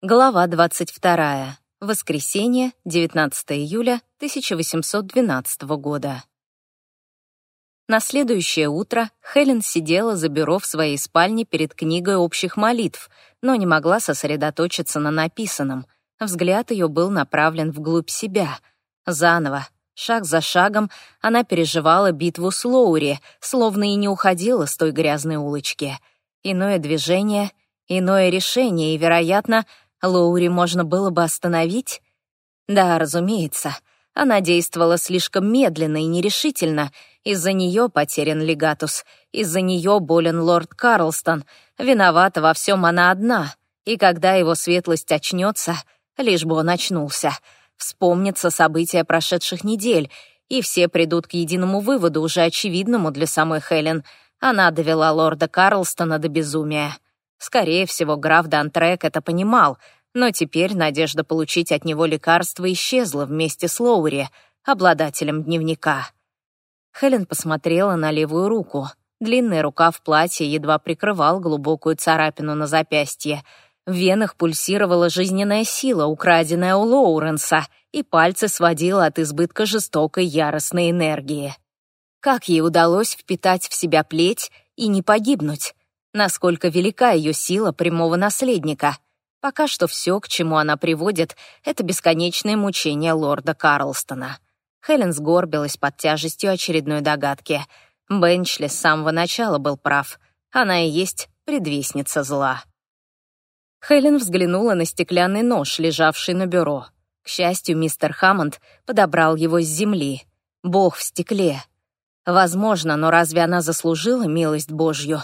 Глава 22. Воскресенье, 19 июля 1812 года. На следующее утро Хелен сидела за бюро в своей спальне перед книгой общих молитв, но не могла сосредоточиться на написанном. Взгляд ее был направлен вглубь себя. Заново, шаг за шагом, она переживала битву с Лоури, словно и не уходила с той грязной улочки. Иное движение, иное решение, и, вероятно, Лоури можно было бы остановить? Да, разумеется. Она действовала слишком медленно и нерешительно. Из-за нее потерян легатус. Из-за нее болен лорд Карлстон. Виновата во всем она одна. И когда его светлость очнется, лишь бы он очнулся, вспомнятся события прошедших недель, и все придут к единому выводу, уже очевидному для самой Хелен. Она довела лорда Карлстона до безумия. Скорее всего, граф Дантрек это понимал, но теперь надежда получить от него лекарство исчезла вместе с Лоури, обладателем дневника. Хелен посмотрела на левую руку. Длинный рукав платья едва прикрывал глубокую царапину на запястье. В венах пульсировала жизненная сила, украденная у Лоуренса, и пальцы сводила от избытка жестокой яростной энергии. Как ей удалось впитать в себя плеть и не погибнуть? Насколько велика ее сила прямого наследника. Пока что все, к чему она приводит, это бесконечное мучение лорда Карлстона. Хелен сгорбилась под тяжестью очередной догадки. Бенчли с самого начала был прав. Она и есть предвестница зла. Хелен взглянула на стеклянный нож, лежавший на бюро. К счастью, мистер Хаммонд подобрал его с земли. Бог в стекле. Возможно, но разве она заслужила милость Божью?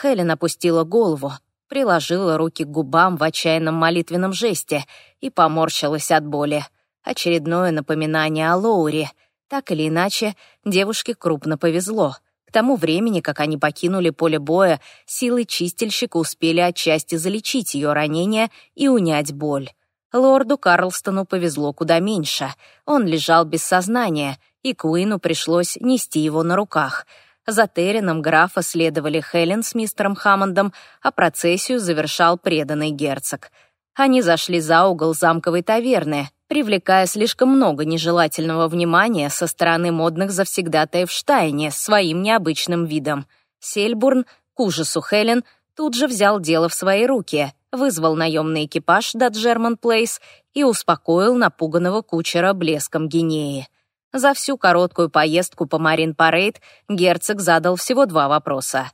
Хелен опустила голову, приложила руки к губам в отчаянном молитвенном жесте и поморщилась от боли. Очередное напоминание о Лоуре. Так или иначе, девушке крупно повезло. К тому времени, как они покинули поле боя, силы чистильщика успели отчасти залечить ее ранение и унять боль. Лорду Карлстону повезло куда меньше. Он лежал без сознания, и Куину пришлось нести его на руках — за Террином графа следовали Хелен с мистером Хаммондом, а процессию завершал преданный герцог. Они зашли за угол замковой таверны, привлекая слишком много нежелательного внимания со стороны модных завсегдатаев Штайне своим необычным видом. Сельбурн, к ужасу Хелен, тут же взял дело в свои руки, вызвал наемный экипаж до Джерман Плейс и успокоил напуганного кучера блеском гинеи. За всю короткую поездку по Марин-Парейд герцог задал всего два вопроса.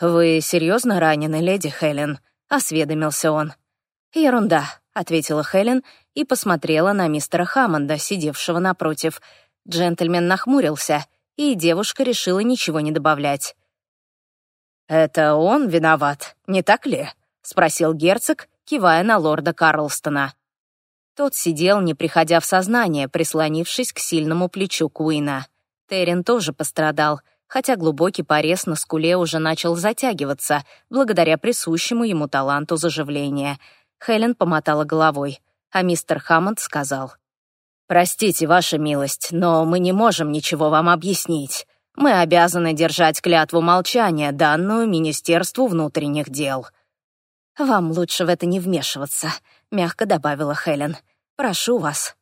«Вы серьезно ранены, леди Хелен?» — осведомился он. «Ерунда», — ответила Хелен и посмотрела на мистера Хаммонда, сидевшего напротив. Джентльмен нахмурился, и девушка решила ничего не добавлять. «Это он виноват, не так ли?» — спросил герцог, кивая на лорда Карлстона. Тот сидел, не приходя в сознание, прислонившись к сильному плечу Куина. Террин тоже пострадал, хотя глубокий порез на скуле уже начал затягиваться, благодаря присущему ему таланту заживления. Хелен помотала головой, а мистер Хаммонд сказал. «Простите, ваша милость, но мы не можем ничего вам объяснить. Мы обязаны держать клятву молчания, данную Министерству внутренних дел». «Вам лучше в это не вмешиваться», — мягко добавила Хелен. Прошу вас».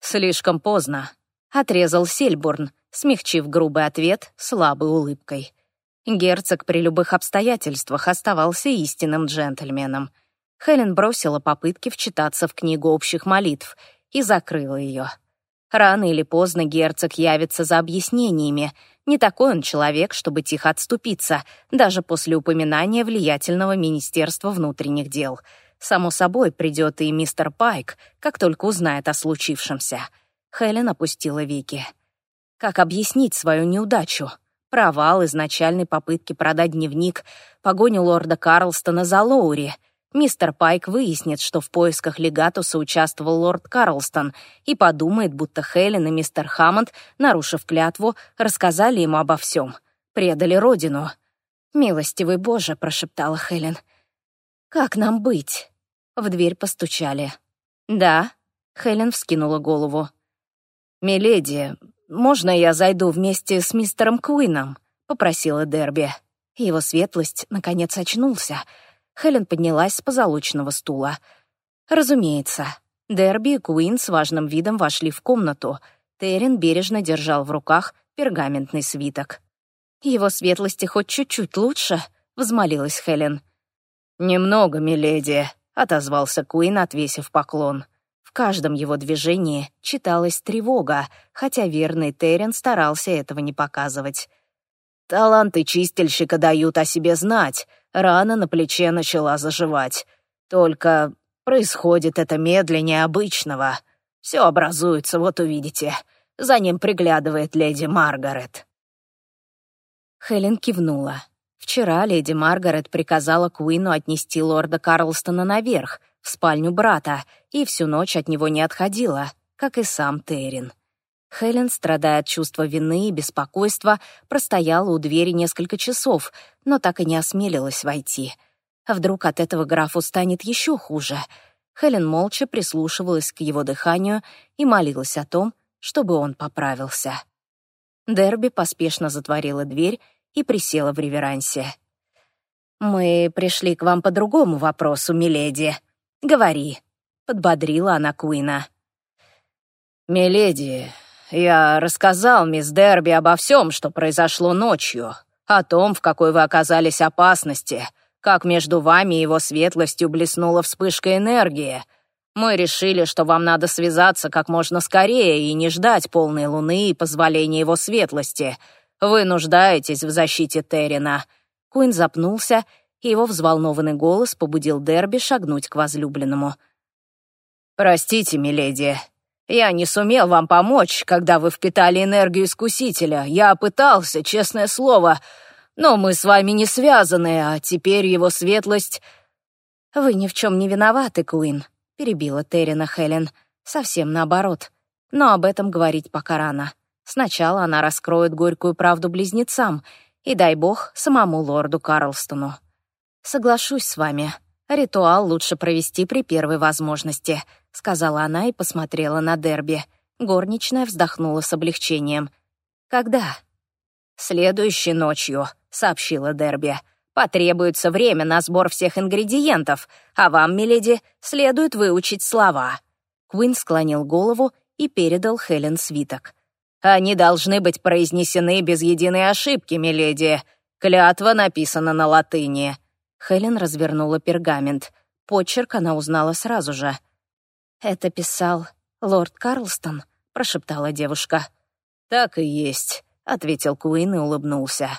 «Слишком поздно», — отрезал Сельбурн, смягчив грубый ответ слабой улыбкой. Герцог при любых обстоятельствах оставался истинным джентльменом. Хелен бросила попытки вчитаться в книгу общих молитв и закрыла ее. Рано или поздно герцог явится за объяснениями. Не такой он человек, чтобы тихо отступиться, даже после упоминания влиятельного Министерства внутренних дел — Само собой, придет и мистер Пайк, как только узнает о случившемся. Хелен опустила веки. Как объяснить свою неудачу? Провал изначальной попытки продать дневник, погоню лорда Карлстона за Лоури. Мистер Пайк выяснит, что в поисках легатуса участвовал лорд Карлстон и подумает, будто Хелен и мистер Хаммонд, нарушив клятву, рассказали ему обо всем. Предали родину. «Милостивый Боже», — прошептала Хелен. «Как нам быть?» В дверь постучали. «Да», — Хелен вскинула голову. «Миледи, можно я зайду вместе с мистером Куином?» — попросила Дерби. Его светлость, наконец, очнулся. Хелен поднялась с позолоченного стула. Разумеется. Дерби и Куин с важным видом вошли в комнату. Террин бережно держал в руках пергаментный свиток. «Его светлости хоть чуть-чуть лучше?» — взмолилась Хелен. «Немного, миледи», — отозвался Куин, отвесив поклон. В каждом его движении читалась тревога, хотя верный Террен старался этого не показывать. «Таланты чистильщика дают о себе знать. Рана на плече начала заживать. Только происходит это медленнее обычного. Все образуется, вот увидите. За ним приглядывает леди Маргарет». Хелен кивнула. Вчера леди Маргарет приказала Куину отнести лорда Карлстона наверх, в спальню брата, и всю ночь от него не отходила, как и сам Террин. Хелен, страдая от чувства вины и беспокойства, простояла у двери несколько часов, но так и не осмелилась войти. А вдруг от этого графу станет еще хуже? Хелен молча прислушивалась к его дыханию и молилась о том, чтобы он поправился. Дерби поспешно затворила дверь и присела в реверансе. «Мы пришли к вам по другому вопросу, миледи. Говори», — подбодрила она Куина. «Миледи, я рассказал мисс Дерби обо всем, что произошло ночью, о том, в какой вы оказались опасности, как между вами и его светлостью блеснула вспышка энергии. Мы решили, что вам надо связаться как можно скорее и не ждать полной луны и позволения его светлости. Вы нуждаетесь в защите Террина». Куин запнулся, и его взволнованный голос побудил Дерби шагнуть к возлюбленному. «Простите, миледи, я не сумел вам помочь, когда вы впитали энергию искусителя. Я пытался, честное слово, но мы с вами не связаны, а теперь его светлость...» «Вы ни в чем не виноваты, Куин», — перебила Террина Хелен. «Совсем наоборот. Но об этом говорить пока рано. Сначала она раскроет горькую правду близнецам, и, дай бог, самому лорду Карлстону. Соглашусь с вами. Ритуал лучше провести при первой возможности», — сказала она и посмотрела на Дерби. Горничная вздохнула с облегчением. «Когда?» «Следующей ночью», — сообщила Дерби. «Потребуется время на сбор всех ингредиентов, а вам, миледи, следует выучить слова». Куин склонил голову и передал Хелен свиток. Они должны быть произнесены без единой ошибки, миледи. Клятва написана на латыни». Хелен развернула пергамент. Почерк она узнала сразу же. «Это писал лорд Карлстон», — прошептала девушка. «Так и есть», — ответил Куин и улыбнулся.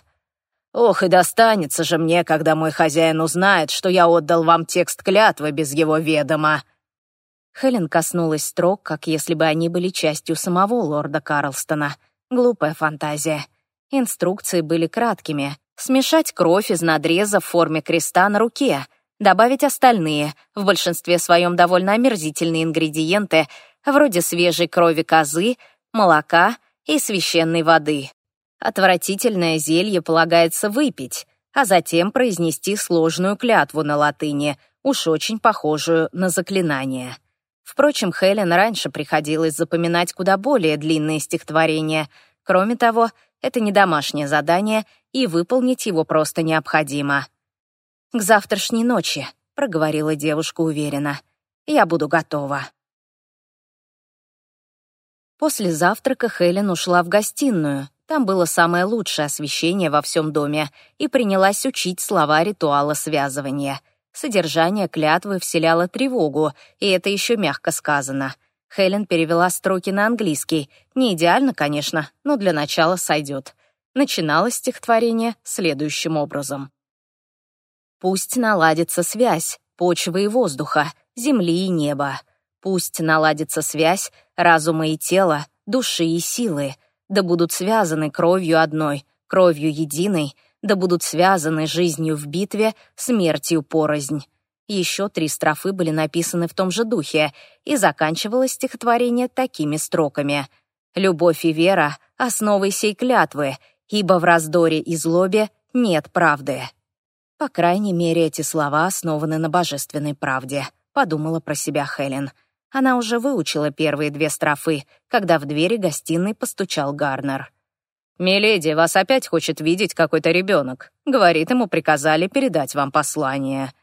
«Ох, и достанется же мне, когда мой хозяин узнает, что я отдал вам текст клятвы без его ведома». Хелен коснулась строк, как если бы они были частью самого лорда Карлстона. Глупая фантазия. Инструкции были краткими. Смешать кровь из надреза в форме креста на руке, добавить остальные, в большинстве своем довольно омерзительные ингредиенты, вроде свежей крови козы, молока и священной воды. Отвратительное зелье полагается выпить, а затем произнести сложную клятву на латыни, уж очень похожую на заклинание. Впрочем, Хелен раньше приходилось запоминать куда более длинные стихотворения. Кроме того, это не домашнее задание, и выполнить его просто необходимо. «К завтрашней ночи», — проговорила девушка уверенно. «Я буду готова». После завтрака Хелен ушла в гостиную. Там было самое лучшее освещение во всем доме и принялась учить слова ритуала связывания — Содержание клятвы вселяло тревогу, и это еще мягко сказано. Хелен перевела строки на английский. Не идеально, конечно, но для начала сойдет. Начиналось стихотворение следующим образом. «Пусть наладится связь почвы и воздуха, земли и неба. Пусть наладится связь разума и тела, души и силы. Да будут связаны кровью одной, кровью единой, да будут связаны жизнью в битве, смертью порознь. Еще три строфы были написаны в том же духе, и заканчивалось стихотворение такими строками. «Любовь и вера — основой сей клятвы, ибо в раздоре и злобе нет правды». По крайней мере, эти слова основаны на божественной правде, подумала про себя Хелен. Она уже выучила первые две строфы, когда в двери гостиной постучал Гарнер. «Миледи, вас опять хочет видеть какой-то ребенок. Говорит, ему приказали передать вам послание».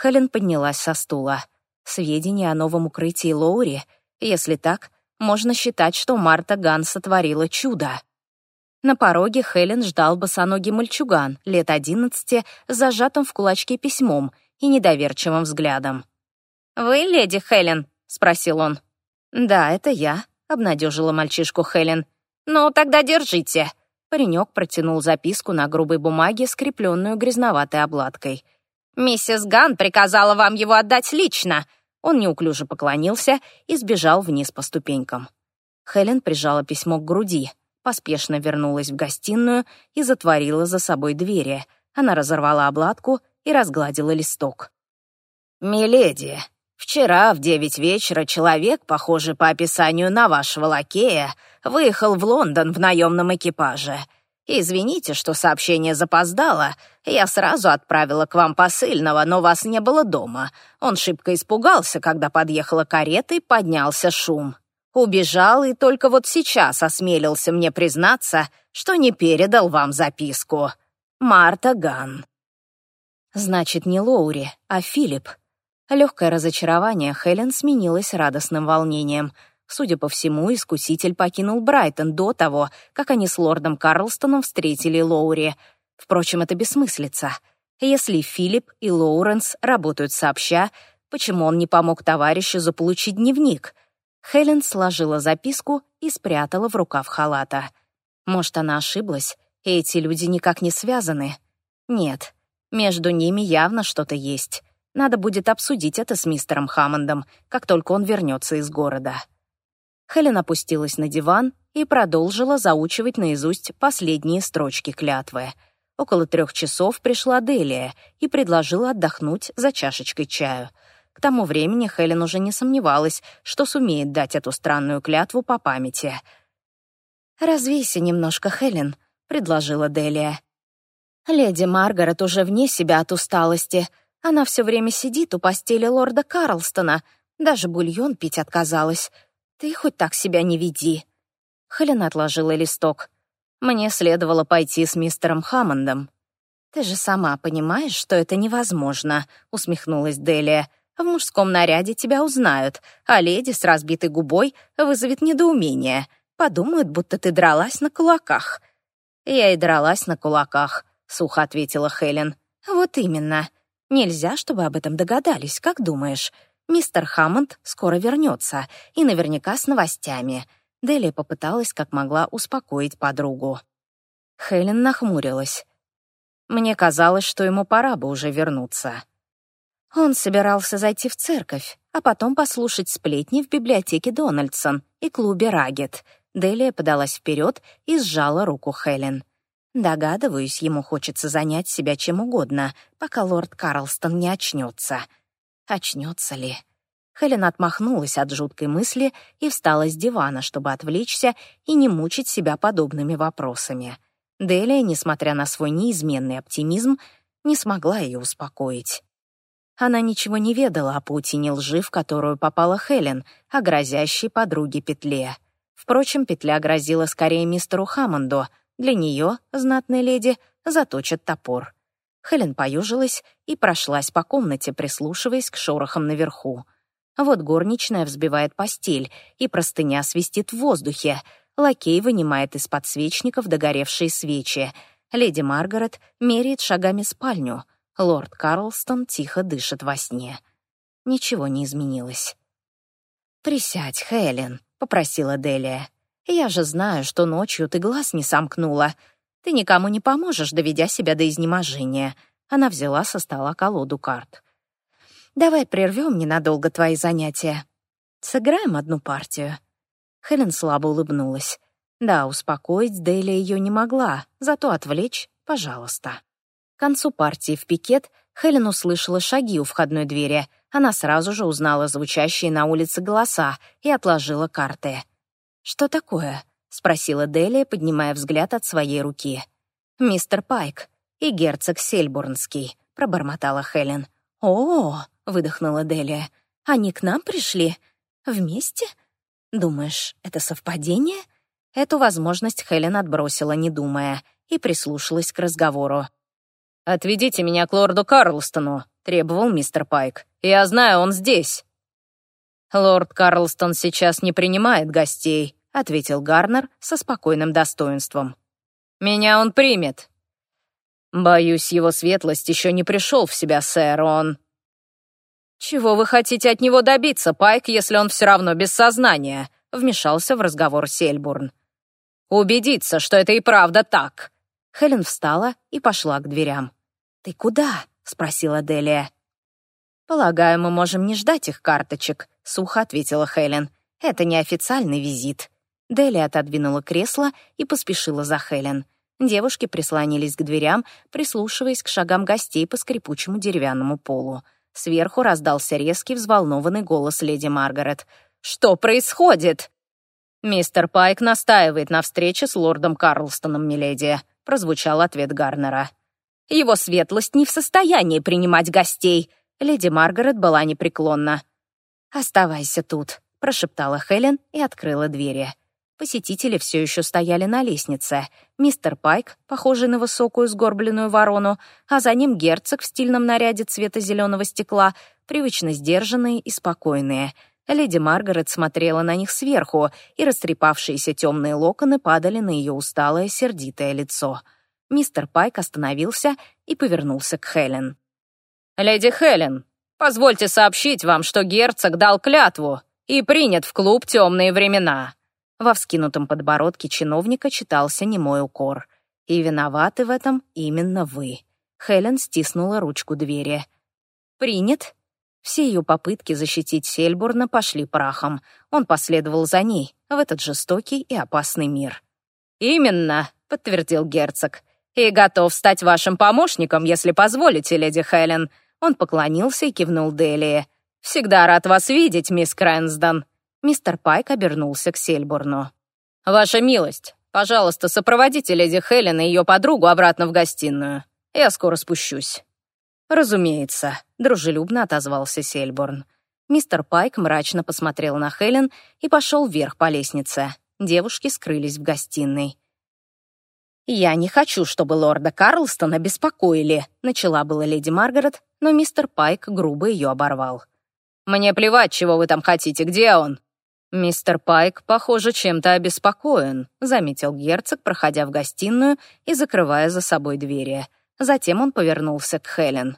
Хелен поднялась со стула. Сведения о новом укрытии Лоури? Если так, можно считать, что Марта Ган сотворила чудо. На пороге Хелен ждал босоногий мальчуган, лет одиннадцати, зажатым в кулачке письмом и недоверчивым взглядом. «Вы леди Хелен?» — спросил он. «Да, это я», — обнадежила мальчишку Хелен. «Ну, тогда держите». Паренек протянул записку на грубой бумаге, скрепленную грязноватой обладкой. «Миссис Ган приказала вам его отдать лично». Он неуклюже поклонился и сбежал вниз по ступенькам. Хелен прижала письмо к груди, поспешно вернулась в гостиную и затворила за собой двери. Она разорвала обладку и разгладила листок. «Миледи, вчера в девять вечера человек, похожий по описанию на вашего лакея, выехал в Лондон в наемном экипаже. Извините, что сообщение запоздало. Я сразу отправила к вам посыльного, но вас не было дома. Он шибко испугался, когда подъехала карета и поднялся шум. Убежал и только вот сейчас осмелился мне признаться, что не передал вам записку. Марта Ган. Значит, не Лоури, а Филипп. Легкое разочарование Хелен сменилось радостным волнением — Судя по всему, искуситель покинул Брайтон до того, как они с лордом Карлстоном встретили Лоури. Впрочем, это бессмыслица. Если Филипп и Лоуренс работают сообща, почему он не помог товарищу заполучить дневник? Хелен сложила записку и спрятала в рукав халата. Может, она ошиблась, эти люди никак не связаны? Нет, между ними явно что-то есть. Надо будет обсудить это с мистером Хаммондом, как только он вернется из города. Хелен опустилась на диван и продолжила заучивать наизусть последние строчки клятвы. Около трех часов пришла Делия и предложила отдохнуть за чашечкой чаю. К тому времени Хелен уже не сомневалась, что сумеет дать эту странную клятву по памяти. «Развейся немножко, Хелен», — предложила Делия. «Леди Маргарет уже вне себя от усталости. Она все время сидит у постели лорда Карлстона. Даже бульон пить отказалась. «Ты хоть так себя не веди». Хелен отложила листок. «Мне следовало пойти с мистером Хаммондом». «Ты же сама понимаешь, что это невозможно», — усмехнулась Делия. «В мужском наряде тебя узнают, а леди с разбитой губой вызовет недоумение. Подумают, будто ты дралась на кулаках». «Я и дралась на кулаках», — сухо ответила Хелен. «Вот именно. Нельзя, чтобы об этом догадались, как думаешь? Мистер Хаммонд скоро вернется, и наверняка с новостями. Дели попыталась как могла успокоить подругу. Хелен нахмурилась. Мне казалось, что ему пора бы уже вернуться. Он собирался зайти в церковь, а потом послушать сплетни в библиотеке Дональдсон и клубе Рагет. Делия подалась вперед и сжала руку Хелен. Догадываюсь, ему хочется занять себя чем угодно, пока лорд Карлстон не очнется. Очнется ли? Хелен отмахнулась от жуткой мысли и встала с дивана, чтобы отвлечься и не мучить себя подобными вопросами. Делия, несмотря на свой неизменный оптимизм, не смогла ее успокоить. Она ничего не ведала о паутине лжи, в которую попала Хелен, о грозящей подруге петле. Впрочем, петля грозила скорее мистеру Хаммонду. Для нее, знатной леди, заточат топор. Хелен поюжилась и прошлась по комнате, прислушиваясь к шорохам наверху. Вот горничная взбивает постель, и простыня свистит в воздухе. Лакей вынимает из подсвечников догоревшие свечи. Леди Маргарет меряет шагами спальню. Лорд Карлстон тихо дышит во сне. Ничего не изменилось. «Присядь, Хелен», — попросила Делия. «Я же знаю, что ночью ты глаз не сомкнула. Ты никому не поможешь, доведя себя до изнеможения». Она взяла со стола колоду карт. «Давай прервем ненадолго твои занятия. Сыграем одну партию». Хелен слабо улыбнулась. Да, успокоить Дейли ее не могла, зато отвлечь — пожалуйста. К концу партии в пикет Хелен услышала шаги у входной двери. Она сразу же узнала звучащие на улице голоса и отложила карты. «Что такое?» — спросила Делия, поднимая взгляд от своей руки. «Мистер Пайк и герцог Сельбурнский», — пробормотала Хелен. «О!» — выдохнула Делия. «Они к нам пришли? Вместе? Думаешь, это совпадение?» Эту возможность Хелен отбросила, не думая, и прислушалась к разговору. «Отведите меня к лорду Карлстону», требовал мистер Пайк. «Я знаю, он здесь». «Лорд Карлстон сейчас не принимает гостей», — ответил Гарнер со спокойным достоинством. «Меня он примет». «Боюсь, его светлость еще не пришел в себя, сэр, он...» «Чего вы хотите от него добиться, Пайк, если он все равно без сознания?» — вмешался в разговор Сельбурн. «Убедиться, что это и правда так». Хелен встала и пошла к дверям. «Ты куда?» — спросила Делия. «Полагаю, мы можем не ждать их карточек», — сухо ответила Хелен. «Это не официальный визит». Делия отодвинула кресло и поспешила за Хелен. Девушки прислонились к дверям, прислушиваясь к шагам гостей по скрипучему деревянному полу. Сверху раздался резкий, взволнованный голос леди Маргарет. «Что происходит?» «Мистер Пайк настаивает на встрече с лордом Карлстоном, миледи», — прозвучал ответ Гарнера. «Его светлость не в состоянии принимать гостей», — леди Маргарет была непреклонна. «Оставайся тут», — прошептала Хелен и открыла двери. Посетители все еще стояли на лестнице. Мистер Пайк, похожий на высокую сгорбленную ворону, а за ним герцог в стильном наряде цвета зеленого стекла, привычно сдержанные и спокойные. Леди Маргарет смотрела на них сверху, и растрепавшиеся темные локоны падали на ее усталое, сердитое лицо. Мистер Пайк остановился и повернулся к Хелен. «Леди Хелен, позвольте сообщить вам, что герцог дал клятву и принят в клуб «Темные времена». Во вскинутом подбородке чиновника читался немой укор. «И виноваты в этом именно вы». Хелен стиснула ручку двери. «Принят?» Все ее попытки защитить Сельбурна пошли прахом. Он последовал за ней в этот жестокий и опасный мир. «Именно», — подтвердил герцог. «И готов стать вашим помощником, если позволите, леди Хелен». Он поклонился и кивнул Делии. «Всегда рад вас видеть, мисс Крэнсдон». Мистер Пайк обернулся к Сельбурну. «Ваша милость, пожалуйста, сопроводите леди Хелен и ее подругу обратно в гостиную. Я скоро спущусь». «Разумеется», — дружелюбно отозвался Сельбурн. Мистер Пайк мрачно посмотрел на Хелен и пошел вверх по лестнице. Девушки скрылись в гостиной. «Я не хочу, чтобы лорда Карлстона беспокоили», — начала была леди Маргарет, но мистер Пайк грубо ее оборвал. «Мне плевать, чего вы там хотите, где он?» «Мистер Пайк, похоже, чем-то обеспокоен», — заметил герцог, проходя в гостиную и закрывая за собой двери. Затем он повернулся к Хелен.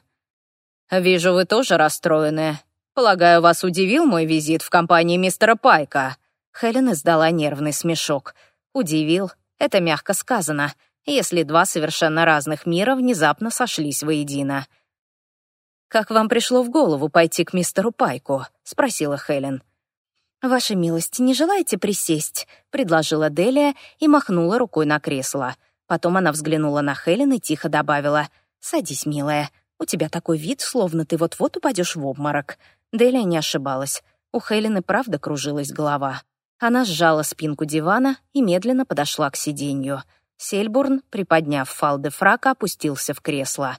«Вижу, вы тоже расстроены. Полагаю, вас удивил мой визит в компании мистера Пайка?» Хелен издала нервный смешок. «Удивил. Это мягко сказано, если два совершенно разных мира внезапно сошлись воедино». «Как вам пришло в голову пойти к мистеру Пайку?» — спросила Хелен. «Ваша милость, не желаете присесть?» — предложила Делия и махнула рукой на кресло. Потом она взглянула на Хелен и тихо добавила. «Садись, милая. У тебя такой вид, словно ты вот-вот упадешь в обморок». Делия не ошибалась. У Хелен и правда кружилась голова. Она сжала спинку дивана и медленно подошла к сиденью. Сельбурн, приподняв фалды фрака, опустился в кресло.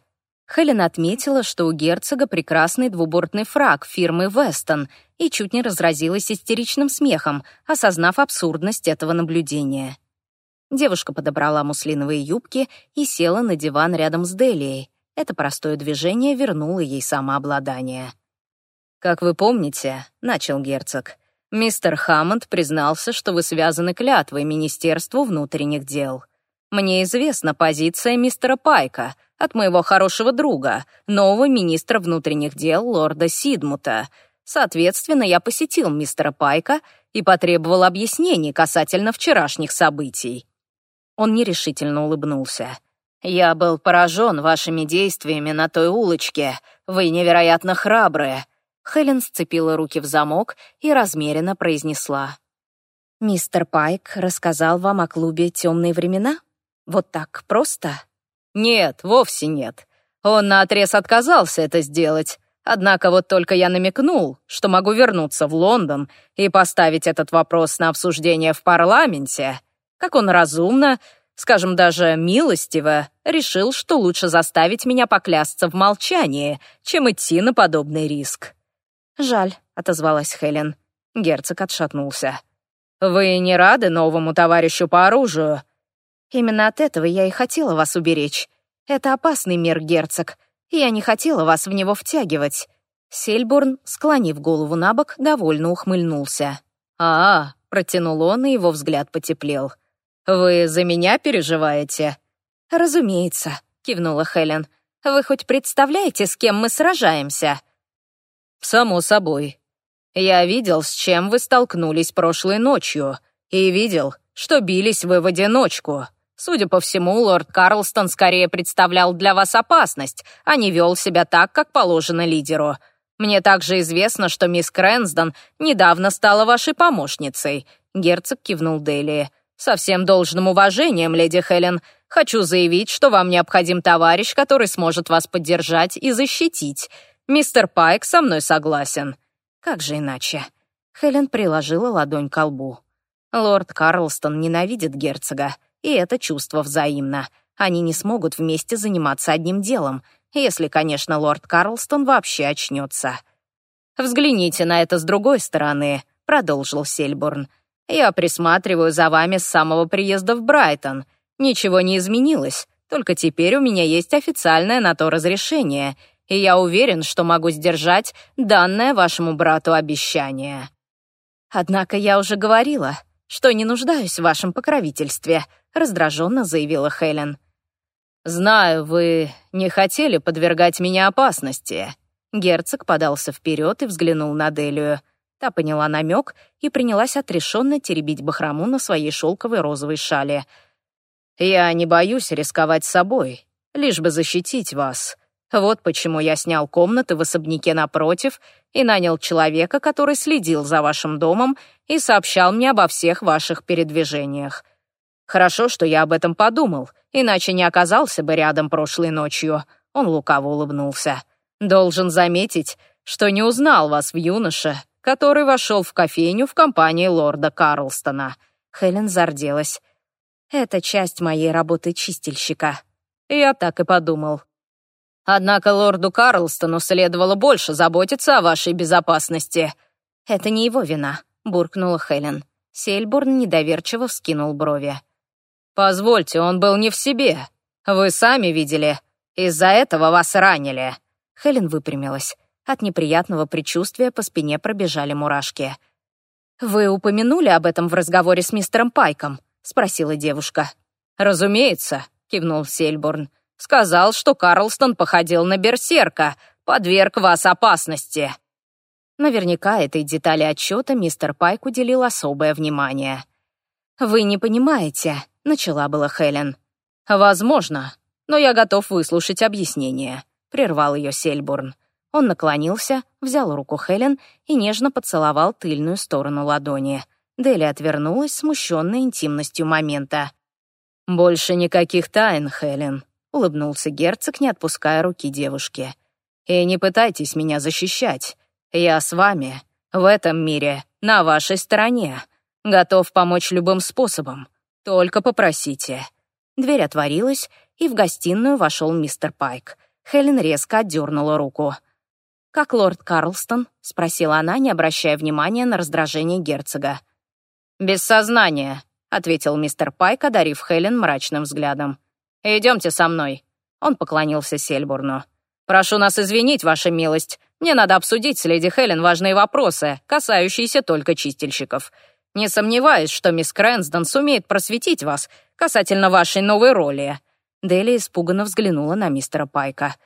Хелен отметила, что у герцога прекрасный двубортный фрак фирмы «Вестон», и чуть не разразилась истеричным смехом, осознав абсурдность этого наблюдения. Девушка подобрала муслиновые юбки и села на диван рядом с Делией. Это простое движение вернуло ей самообладание. «Как вы помните», — начал герцог, — «мистер Хаммонд признался, что вы связаны клятвой Министерству внутренних дел. Мне известна позиция мистера Пайка — от моего хорошего друга, нового министра внутренних дел лорда Сидмута. Соответственно, я посетил мистера Пайка и потребовал объяснений касательно вчерашних событий. Он нерешительно улыбнулся. «Я был поражен вашими действиями на той улочке. Вы невероятно храбрые». Хелен сцепила руки в замок и размеренно произнесла. «Мистер Пайк рассказал вам о клубе «Темные времена»? Вот так просто?» Нет, вовсе нет. Он наотрез отказался это сделать. Однако вот только я намекнул, что могу вернуться в Лондон и поставить этот вопрос на обсуждение в парламенте. Как он разумно, скажем даже милостиво, решил, что лучше заставить меня поклясться в молчании, чем идти на подобный риск. «Жаль», — отозвалась Хелен. Герцог отшатнулся. «Вы не рады новому товарищу по оружию?» Именно от этого я и хотела вас уберечь. Это опасный мир, герцог. Я не хотела вас в него втягивать». Сельборн, склонив голову на бок, довольно ухмыльнулся. «А, -а — протянул он, и его взгляд потеплел. «Вы за меня переживаете?» «Разумеется», — кивнула Хелен. «Вы хоть представляете, с кем мы сражаемся?» «Само собой. Я видел, с чем вы столкнулись прошлой ночью, и видел, что бились вы в одиночку. Судя по всему, лорд Карлстон скорее представлял для вас опасность, а не вел себя так, как положено лидеру. Мне также известно, что мисс Крэнсдон недавно стала вашей помощницей». Герцог кивнул Дели. «Со всем должным уважением, леди Хелен, хочу заявить, что вам необходим товарищ, который сможет вас поддержать и защитить. Мистер Пайк со мной согласен». «Как же иначе?» Хелен приложила ладонь к лбу. Лорд Карлстон ненавидит герцога, и это чувство взаимно. Они не смогут вместе заниматься одним делом, если, конечно, лорд Карлстон вообще очнется. «Взгляните на это с другой стороны», — продолжил Сельборн. «Я присматриваю за вами с самого приезда в Брайтон. Ничего не изменилось, только теперь у меня есть официальное на то разрешение, и я уверен, что могу сдержать данное вашему брату обещание». «Однако я уже говорила, что не нуждаюсь в вашем покровительстве», — раздраженно заявила Хелен. «Знаю, вы не хотели подвергать меня опасности». Герцог подался вперед и взглянул на Делию. Та поняла намек и принялась отрешенно теребить бахрому на своей шелковой розовой шале. «Я не боюсь рисковать собой, лишь бы защитить вас. Вот почему я снял комнаты в особняке напротив и нанял человека, который следил за вашим домом и сообщал мне обо всех ваших передвижениях. Хорошо, что я об этом подумал, иначе не оказался бы рядом прошлой ночью. Он лукаво улыбнулся. Должен заметить, что не узнал вас в юноше, который вошел в кофейню в компании лорда Карлстона. Хелен зарделась. Это часть моей работы чистильщика. Я так и подумал. Однако лорду Карлстону следовало больше заботиться о вашей безопасности. Это не его вина, буркнула Хелен. Сельбурн недоверчиво вскинул брови. «Позвольте, он был не в себе. Вы сами видели. Из-за этого вас ранили». Хелен выпрямилась. От неприятного предчувствия по спине пробежали мурашки. «Вы упомянули об этом в разговоре с мистером Пайком?» — спросила девушка. «Разумеется», — кивнул Сельбурн. Сказал, что Карлстон походил на берсерка, подверг вас опасности». Наверняка этой детали отчета мистер Пайк уделил особое внимание. «Вы не понимаете», — начала была Хелен. «Возможно, но я готов выслушать объяснение», — прервал ее Сельбурн. Он наклонился, взял руку Хелен и нежно поцеловал тыльную сторону ладони. Дели отвернулась, смущенная интимностью момента. «Больше никаких тайн, Хелен», — улыбнулся герцог, не отпуская руки девушки. «И не пытайтесь меня защищать. Я с вами. В этом мире, на вашей стороне. Готов помочь любым способом. Только попросите». Дверь отворилась, и в гостиную вошел мистер Пайк. Хелен резко отдернула руку. «Как лорд Карлстон?» — спросила она, не обращая внимания на раздражение герцога. «Без сознания», — ответил мистер Пайк, одарив Хелен мрачным взглядом. «Идемте со мной». Он поклонился Сельбурну. «Прошу нас извинить, ваша милость. Мне надо обсудить с леди Хелен важные вопросы, касающиеся только чистильщиков. Не сомневаюсь, что мисс Крэнсдон сумеет просветить вас касательно вашей новой роли». Дели испуганно взглянула на мистера Пайка.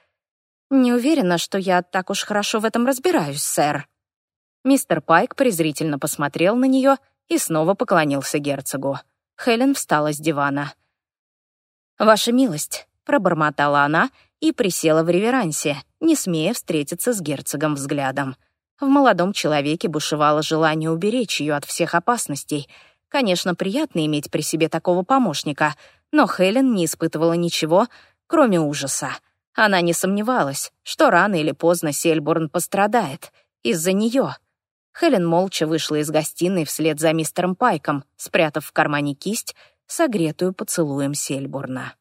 «Не уверена, что я так уж хорошо в этом разбираюсь, сэр». Мистер Пайк презрительно посмотрел на нее и снова поклонился герцогу. Хелен встала с дивана. «Ваша милость», — пробормотала она и присела в реверансе, не смея встретиться с герцогом взглядом. В молодом человеке бушевало желание уберечь ее от всех опасностей. Конечно, приятно иметь при себе такого помощника, но Хелен не испытывала ничего, кроме ужаса. Она не сомневалась, что рано или поздно Сельборн пострадает. Из-за нее. Хелен молча вышла из гостиной вслед за мистером Пайком, спрятав в кармане кисть, согретую поцелуем Сельбурна.